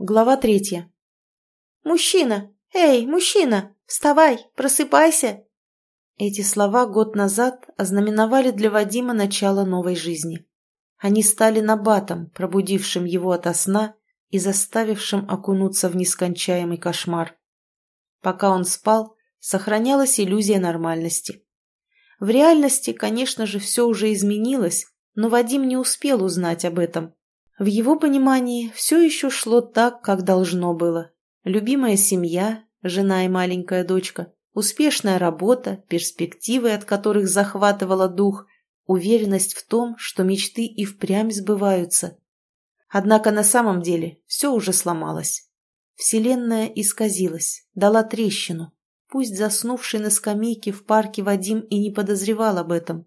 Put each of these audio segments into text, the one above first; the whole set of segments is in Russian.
Глава третья. «Мужчина! Эй, мужчина! Вставай! Просыпайся!» Эти слова год назад ознаменовали для Вадима начало новой жизни. Они стали набатом, пробудившим его ото сна и заставившим окунуться в нескончаемый кошмар. Пока он спал, сохранялась иллюзия нормальности. В реальности, конечно же, все уже изменилось, но Вадим не успел узнать об этом. В его понимании все еще шло так, как должно было. Любимая семья, жена и маленькая дочка, успешная работа, перспективы, от которых захватывала дух, уверенность в том, что мечты и впрямь сбываются. Однако на самом деле все уже сломалось. Вселенная исказилась, дала трещину. Пусть заснувший на скамейке в парке Вадим и не подозревал об этом.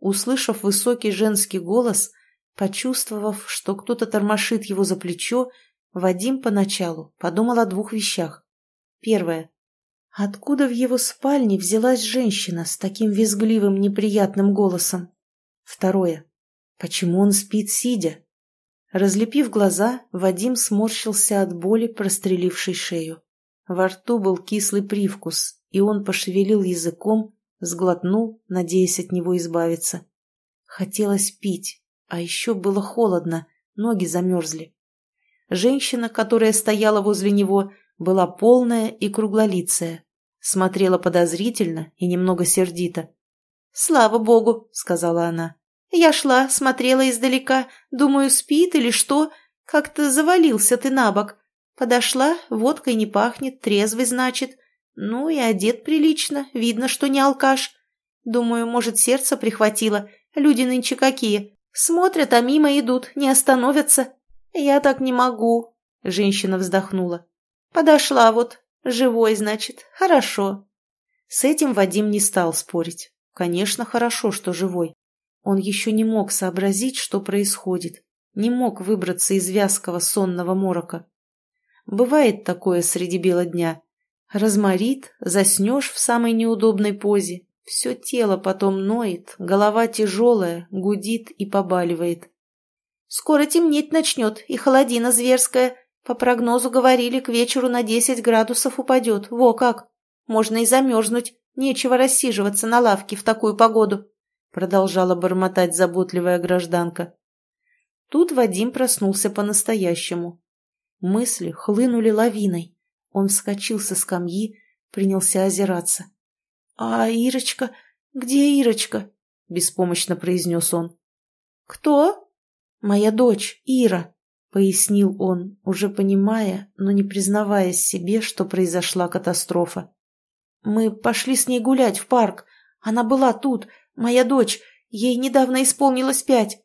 Услышав высокий женский голос, Почувствовав, что кто-то тормошит его за плечо, Вадим поначалу подумал о двух вещах. Первое. Откуда в его спальне взялась женщина с таким визгливым неприятным голосом? Второе. Почему он спит сидя? Разлепив глаза, Вадим сморщился от боли, прострелившей шею. Во рту был кислый привкус, и он пошевелил языком, сглотнул, надеясь от него избавиться. Хотелось пить, а еще было холодно, ноги замерзли. Женщина, которая стояла возле него, была полная и круглолицая. Смотрела подозрительно и немного сердито. «Слава богу!» — сказала она. «Я шла, смотрела издалека, думаю, спит или что. Как-то завалился ты на бок. Подошла, водкой не пахнет, трезвый, значит. Ну и одет прилично, видно, что не алкаш. Думаю, может, сердце прихватило. Люди нынче какие. Смотрят, а мимо идут, не остановятся. Я так не могу, женщина вздохнула. Подошла вот, живой, значит, хорошо. С этим Вадим не стал спорить. Конечно, хорошо, что живой. Он еще не мог сообразить, что происходит. Не мог выбраться из вязкого сонного морока. Бывает такое среди бела дня. Разморит, заснешь в самой неудобной позе, все тело потом ноет, голова тяжелая, гудит и побаливает. «Скоро темнеть начнет, и холодина зверская. По прогнозу говорили, к вечеру на десять градусов упадет. Во как! Можно и замерзнуть. Нечего рассиживаться на лавке в такую погоду», продолжала бормотать заботливая гражданка. Тут Вадим проснулся по-настоящему. Мысли хлынули лавиной. Он вскочил со скамьи, принялся озираться. «А Ирочка? Где Ирочка?» – беспомощно произнес он. «Кто?» «Моя дочь, Ира», – пояснил он, уже понимая, но не признаваясь себе, что произошла катастрофа. «Мы пошли с ней гулять в парк. Она была тут, моя дочь. Ей недавно исполнилось пять».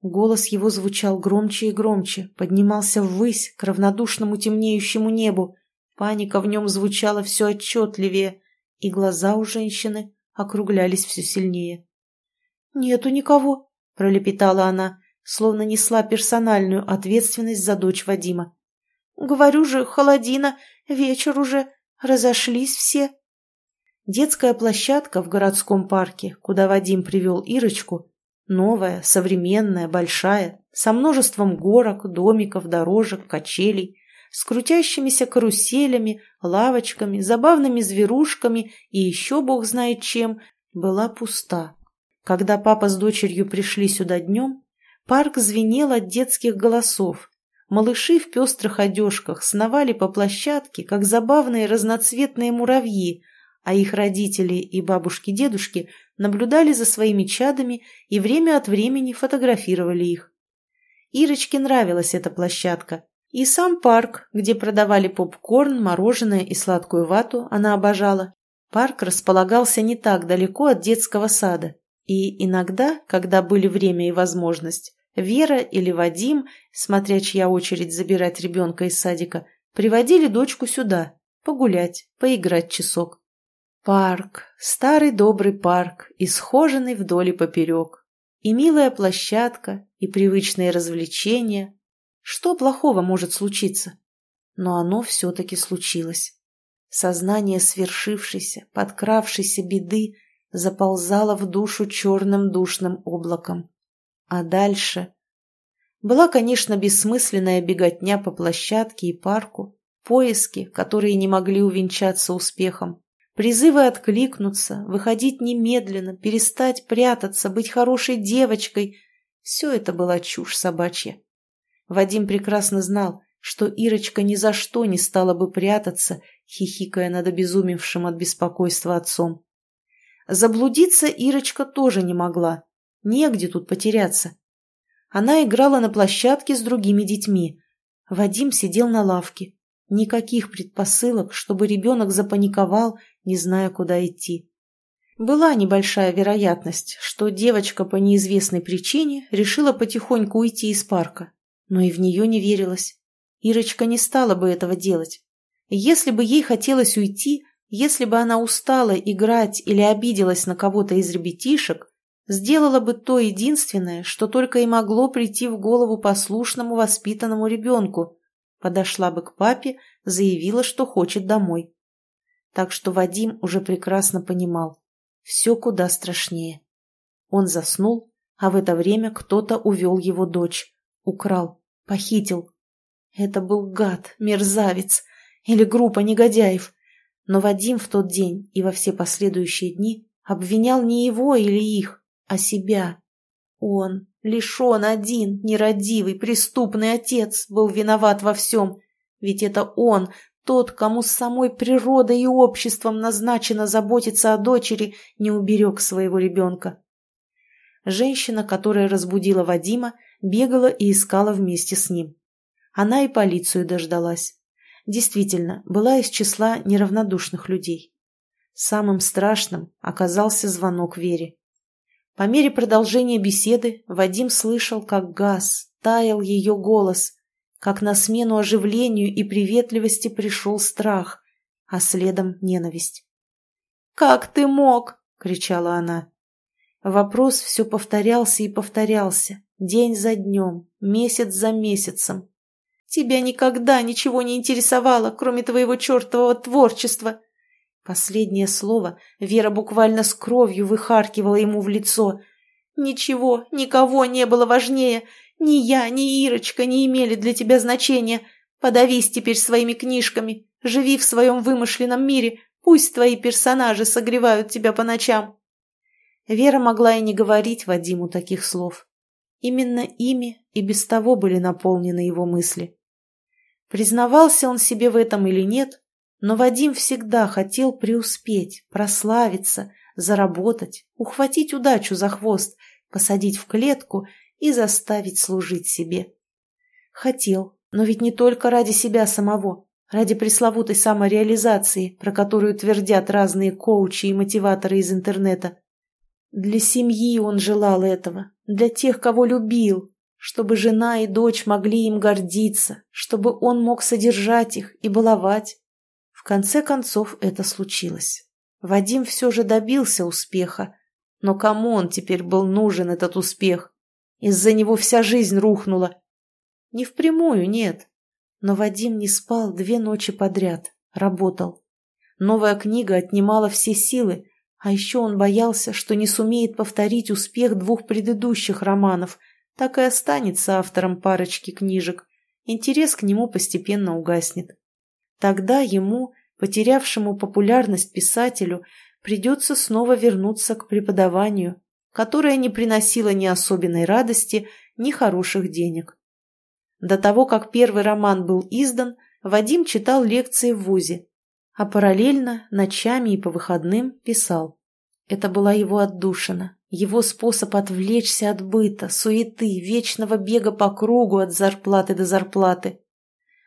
Голос его звучал громче и громче, поднимался ввысь, к равнодушному темнеющему небу. Паника в нем звучала все отчетливее и глаза у женщины округлялись все сильнее. «Нету никого», — пролепетала она, словно несла персональную ответственность за дочь Вадима. «Говорю же, холодина, вечер уже, разошлись все». Детская площадка в городском парке, куда Вадим привел Ирочку, новая, современная, большая, со множеством горок, домиков, дорожек, качелей, с крутящимися каруселями, лавочками, забавными зверушками и еще бог знает чем, была пуста. Когда папа с дочерью пришли сюда днем, парк звенел от детских голосов. Малыши в пестрых одежках сновали по площадке, как забавные разноцветные муравьи, а их родители и бабушки-дедушки наблюдали за своими чадами и время от времени фотографировали их. Ирочке нравилась эта площадка. И сам парк, где продавали попкорн, мороженое и сладкую вату, она обожала. Парк располагался не так далеко от детского сада. И иногда, когда были время и возможность, Вера или Вадим, смотря чья очередь забирать ребенка из садика, приводили дочку сюда, погулять, поиграть часок. Парк, старый добрый парк, исхоженный вдоль и поперек. И милая площадка, и привычные развлечения, что плохого может случиться? Но оно все-таки случилось. Сознание свершившейся, подкравшейся беды заползало в душу черным душным облаком. А дальше... Была, конечно, бессмысленная беготня по площадке и парку, поиски, которые не могли увенчаться успехом, призывы откликнуться, выходить немедленно, перестать прятаться, быть хорошей девочкой – все это была чушь собачья. Вадим прекрасно знал, что Ирочка ни за что не стала бы прятаться, хихикая над обезумевшим от беспокойства отцом. Заблудиться Ирочка тоже не могла. Негде тут потеряться. Она играла на площадке с другими детьми. Вадим сидел на лавке. Никаких предпосылок, чтобы ребенок запаниковал, не зная, куда идти. Была небольшая вероятность, что девочка по неизвестной причине решила потихоньку уйти из парка, но и в нее не верилось. Ирочка не стала бы этого делать. Если бы ей хотелось уйти, если бы она устала играть или обиделась на кого-то из ребятишек, сделала бы то единственное, что только и могло прийти в голову послушному воспитанному ребенку. Подошла бы к папе, заявила, что хочет домой. Так что Вадим уже прекрасно понимал, все куда страшнее. Он заснул, а в это время кто-то увел его дочь, украл, похитил. Это был гад, мерзавец или группа негодяев. Но Вадим в тот день и во все последующие дни обвинял не его или их, а себя. Он, лишь он один, нерадивый, преступный отец, был виноват во всем. Ведь это он, тот, кому с самой природой и обществом назначено заботиться о дочери, не уберег своего ребенка. Женщина, которая разбудила Вадима, бегала и искала вместе с ним. Она и полицию дождалась. Действительно, была из числа неравнодушных людей. Самым страшным оказался звонок Вере. По мере продолжения беседы Вадим слышал, как газ, таял ее голос, как на смену оживлению и приветливости пришел страх, а следом ненависть. «Как ты мог?» — кричала она. Вопрос все повторялся и повторялся, день за днем, месяц за месяцем. «Тебя никогда ничего не интересовало, кроме твоего чертового творчества!» Последнее слово Вера буквально с кровью выхаркивала ему в лицо. «Ничего, никого не было важнее. Ни я, ни Ирочка не имели для тебя значения. Подавись теперь своими книжками. Живи в своем вымышленном мире. Пусть твои персонажи согревают тебя по ночам». Вера могла и не говорить Вадиму таких слов. Именно ими и без того были наполнены его мысли. Признавался он себе в этом или нет, но Вадим всегда хотел преуспеть, прославиться, заработать, ухватить удачу за хвост, посадить в клетку и заставить служить себе. Хотел, но ведь не только ради себя самого, ради пресловутой самореализации, про которую твердят разные коучи и мотиваторы из интернета. Для семьи он желал этого, для тех, кого любил, чтобы жена и дочь могли им гордиться, чтобы он мог содержать их и баловать, в конце концов это случилось. Вадим все же добился успеха. Но кому он теперь был нужен, этот успех? Из-за него вся жизнь рухнула. Не впрямую, нет. Но Вадим не спал две ночи подряд, работал. Новая книга отнимала все силы, а еще он боялся, что не сумеет повторить успех двух предыдущих романов, так и останется автором парочки книжек. Интерес к нему постепенно угаснет. Тогда ему, потерявшему популярность писателю, придется снова вернуться к преподаванию, которое не приносило ни особенной радости, ни хороших денег. До того, как первый роман был издан, Вадим читал лекции в ВУЗе, а параллельно ночами и по выходным писал. Это была его отдушина, его способ отвлечься от быта, суеты, вечного бега по кругу от зарплаты до зарплаты.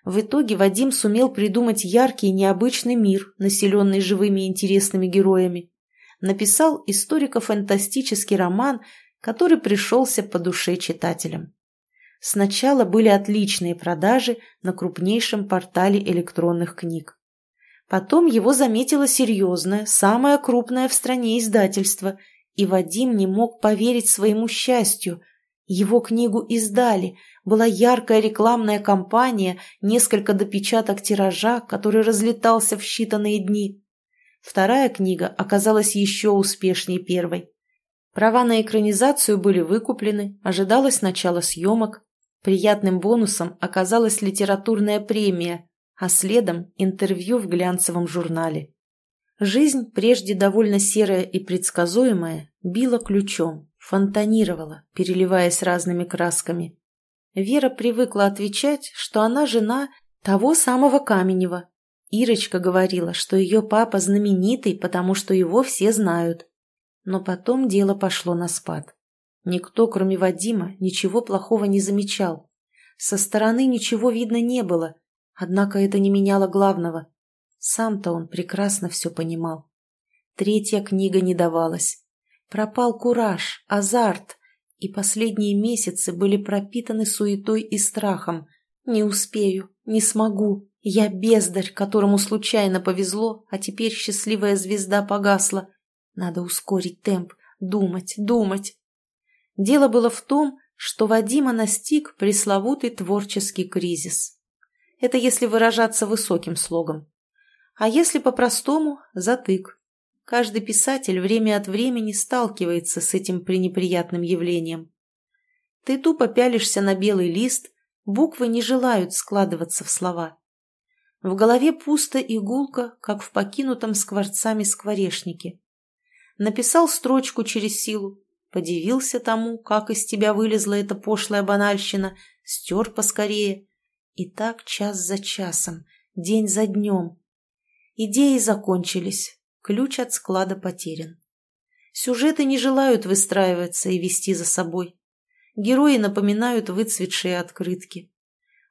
В итоге Вадим сумел придумать яркий и необычный мир, населенный живыми и интересными героями. Написал историко-фантастический роман, который пришелся по душе читателям. Сначала были отличные продажи на крупнейшем портале электронных книг. Потом его заметило серьезное, самое крупное в стране издательство, и Вадим не мог поверить своему счастью. Его книгу издали – была яркая рекламная кампания, несколько допечаток тиража, который разлетался в считанные дни. Вторая книга оказалась еще успешнее первой. Права на экранизацию были выкуплены, ожидалось начало съемок. Приятным бонусом оказалась литературная премия, а следом интервью в глянцевом журнале. Жизнь, прежде довольно серая и предсказуемая, била ключом, фонтанировала, переливаясь разными красками. Вера привыкла отвечать, что она жена того самого Каменева. Ирочка говорила, что ее папа знаменитый, потому что его все знают. Но потом дело пошло на спад. Никто, кроме Вадима, ничего плохого не замечал. Со стороны ничего видно не было, однако это не меняло главного. Сам-то он прекрасно все понимал. Третья книга не давалась. Пропал кураж, азарт, и последние месяцы были пропитаны суетой и страхом. Не успею, не смогу, я бездарь, которому случайно повезло, а теперь счастливая звезда погасла. Надо ускорить темп, думать, думать. Дело было в том, что Вадима настиг пресловутый творческий кризис. Это если выражаться высоким слогом. А если по-простому – затык. Каждый писатель время от времени сталкивается с этим пренеприятным явлением. Ты тупо пялишься на белый лист, буквы не желают складываться в слова. В голове пусто и гулко, как в покинутом скворцами скворечнике. Написал строчку через силу, подивился тому, как из тебя вылезла эта пошлая банальщина, стер поскорее. И так час за часом, день за днем. Идеи закончились, ключ от склада потерян. Сюжеты не желают выстраиваться и вести за собой. Герои напоминают выцветшие открытки.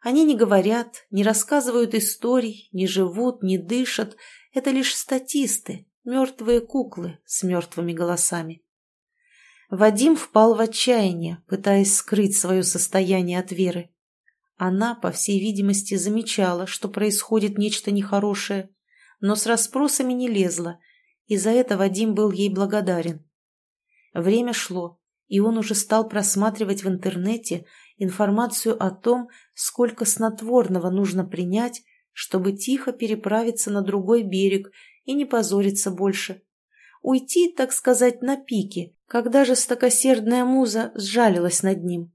Они не говорят, не рассказывают историй, не живут, не дышат. Это лишь статисты, мертвые куклы с мертвыми голосами. Вадим впал в отчаяние, пытаясь скрыть свое состояние от Веры. Она, по всей видимости, замечала, что происходит нечто нехорошее, но с расспросами не лезла, и за это Вадим был ей благодарен. Время шло, и он уже стал просматривать в интернете информацию о том, сколько снотворного нужно принять, чтобы тихо переправиться на другой берег и не позориться больше. Уйти, так сказать, на пике, когда же стокосердная муза сжалилась над ним?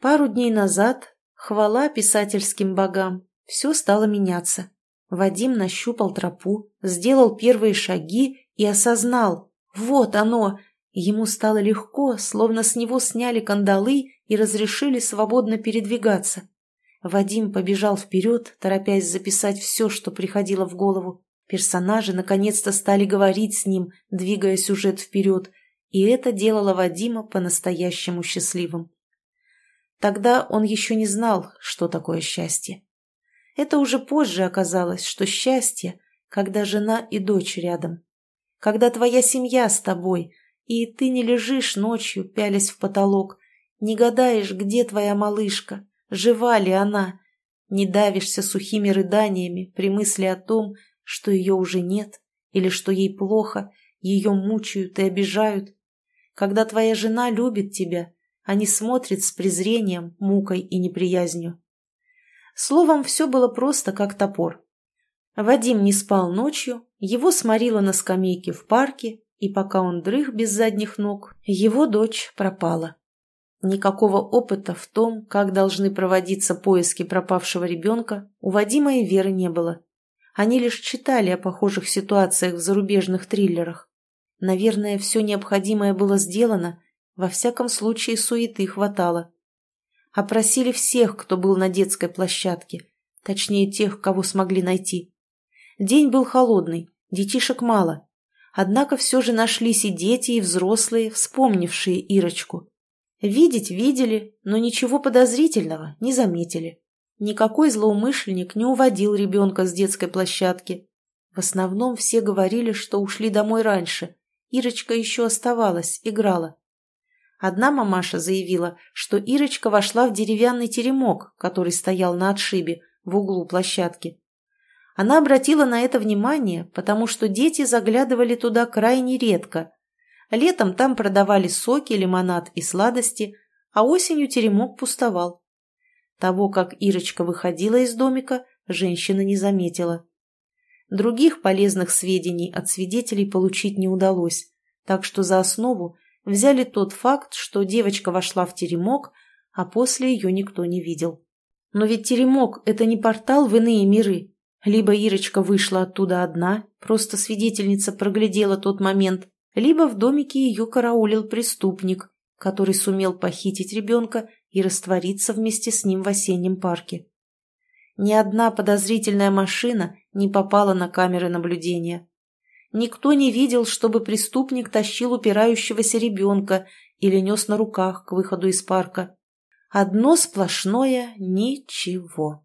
Пару дней назад, хвала писательским богам, все стало меняться. Вадим нащупал тропу, сделал первые шаги и осознал. Вот оно! Ему стало легко, словно с него сняли кандалы и разрешили свободно передвигаться. Вадим побежал вперед, торопясь записать все, что приходило в голову. Персонажи наконец-то стали говорить с ним, двигая сюжет вперед, и это делало Вадима по-настоящему счастливым. Тогда он еще не знал, что такое счастье. Это уже позже оказалось, что счастье, когда жена и дочь рядом. Когда твоя семья с тобой, и ты не лежишь ночью, пялясь в потолок, не гадаешь, где твоя малышка, жива ли она, не давишься сухими рыданиями при мысли о том, что ее уже нет, или что ей плохо, ее мучают и обижают, когда твоя жена любит тебя, не смотрит с презрением, мукой и неприязнью. Словом, все было просто как топор. Вадим не спал ночью, его сморило на скамейке в парке, и пока он дрых без задних ног, его дочь пропала. Никакого опыта в том, как должны проводиться поиски пропавшего ребенка, у Вадима и Веры не было. Они лишь читали о похожих ситуациях в зарубежных триллерах. Наверное, все необходимое было сделано, во всяком случае суеты хватало. Опросили всех, кто был на детской площадке, точнее тех, кого смогли найти. День был холодный, детишек мало. Однако все же нашлись и дети, и взрослые, вспомнившие Ирочку. Видеть видели, но ничего подозрительного не заметили. Никакой злоумышленник не уводил ребенка с детской площадки. В основном все говорили, что ушли домой раньше, Ирочка еще оставалась, играла. Одна мамаша заявила, что Ирочка вошла в деревянный теремок, который стоял на отшибе, в углу площадки. Она обратила на это внимание, потому что дети заглядывали туда крайне редко. Летом там продавали соки, лимонад и сладости, а осенью теремок пустовал. Того, как Ирочка выходила из домика, женщина не заметила. Других полезных сведений от свидетелей получить не удалось, так что за основу взяли тот факт, что девочка вошла в теремок, а после ее никто не видел. Но ведь теремок – это не портал в иные миры. Либо Ирочка вышла оттуда одна, просто свидетельница проглядела тот момент, либо в домике ее караулил преступник, который сумел похитить ребенка и раствориться вместе с ним в осеннем парке. Ни одна подозрительная машина не попала на камеры наблюдения. Никто не видел, чтобы преступник тащил упирающегося ребенка или нес на руках к выходу из парка. Одно сплошное ничего.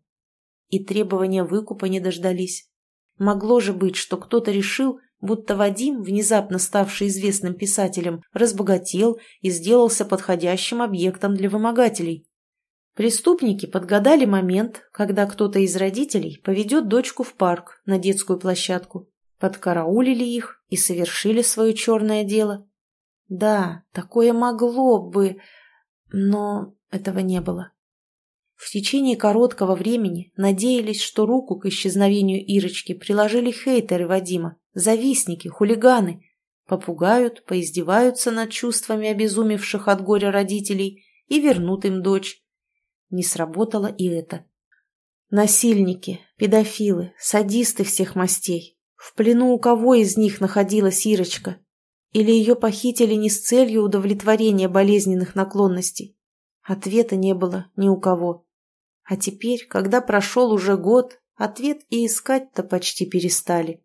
И требования выкупа не дождались. Могло же быть, что кто-то решил, будто Вадим, внезапно ставший известным писателем, разбогател и сделался подходящим объектом для вымогателей. Преступники подгадали момент, когда кто-то из родителей поведет дочку в парк на детскую площадку, подкараулили их и совершили свое черное дело. Да, такое могло бы, но этого не было. В течение короткого времени надеялись, что руку к исчезновению Ирочки приложили хейтеры Вадима, завистники, хулиганы. Попугают, поиздеваются над чувствами обезумевших от горя родителей и вернут им дочь. Не сработало и это. Насильники, педофилы, садисты всех мастей. В плену у кого из них находилась Ирочка? Или ее похитили не с целью удовлетворения болезненных наклонностей? Ответа не было ни у кого. А теперь, когда прошел уже год, ответ и искать-то почти перестали.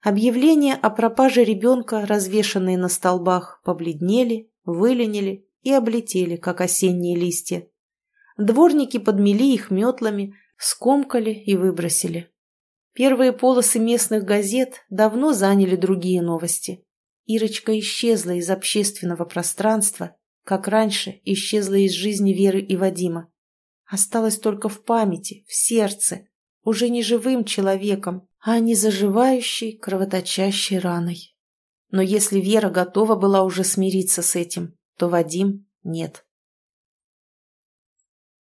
Объявления о пропаже ребенка, развешанные на столбах, побледнели, выленили и облетели, как осенние листья. Дворники подмели их метлами, скомкали и выбросили. Первые полосы местных газет давно заняли другие новости. Ирочка исчезла из общественного пространства, как раньше исчезла из жизни Веры и Вадима. Осталась только в памяти, в сердце, уже не живым человеком, а не заживающей, кровоточащей раной. Но если Вера готова была уже смириться с этим, то Вадим нет.